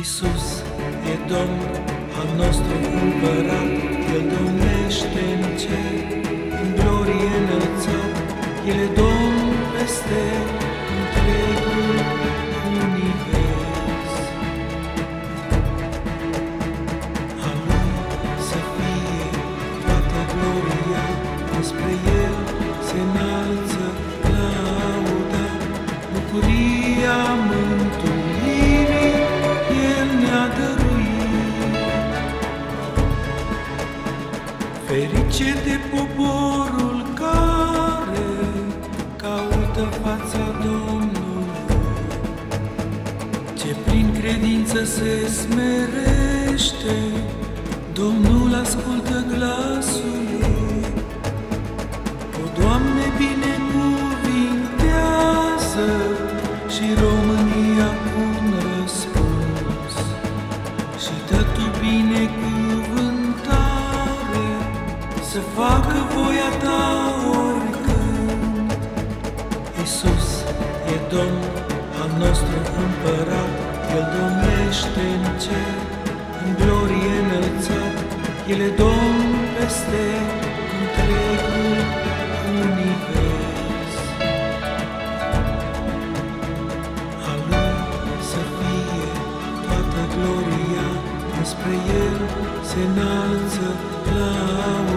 Isus e Domn, al nostru împărat, El domnește în cer, în glorie înălțat, El e Domn peste întregul univers. A Lui să fie toată gloria, despre El se înalță lauda, bucuria mântuirii, Ferice de poporul care caută fața Domnului, ce prin credință se smerește, Domnul ascultă glasul lui. O, Doamne, binecuvintează și România cu un răspuns și dă Tu binecuvântare să facă voia Ta oricând. Isus e Domn al nostru împărat, El domnește în cer, în glorie înălțat, El e Domn peste întregul univers. A Lui să fie toată gloria, despre El se înalță lauda,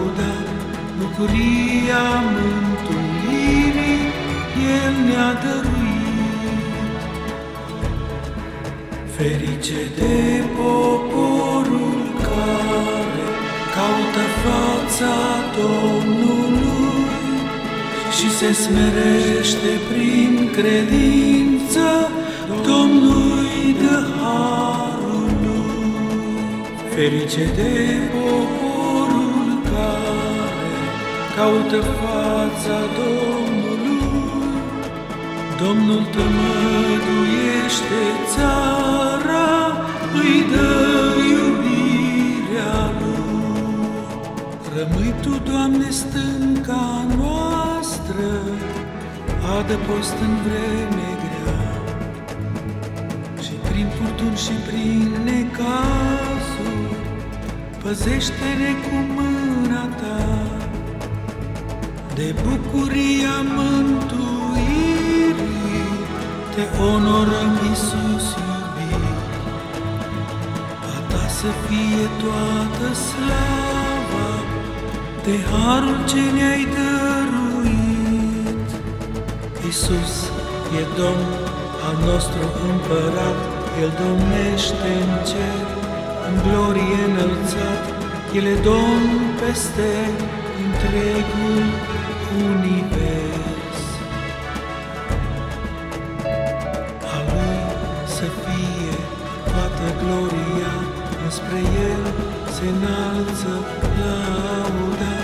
bucuria mântuirii El ne-a dăruit. Ferice de poporul care caută fața Domnului și se smerește prin credință, Domnului dă harul lui. Ferice de poporul care caută fața Domnului, Domnul tămăduiește țara, îi dă iubirea lui. Rămâi Tu, Doamne, stânca noastră, adăpost în vreme grea. Și prin furtuni și prin necazuri, păzește-ne cu mâna Ta. De bucuria mântuirii te onorăm, Iisus iubit. A ta să fie toată slava de harul ce ne-ai dăruit. Iisus e Domn al nostru împărat, El domnește în cer, în glorie înălțat, El e Domn peste întregul toată gloria, înspre El se înalță lauda,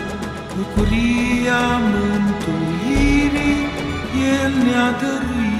bucuria mântuirii El ne-a dăruit.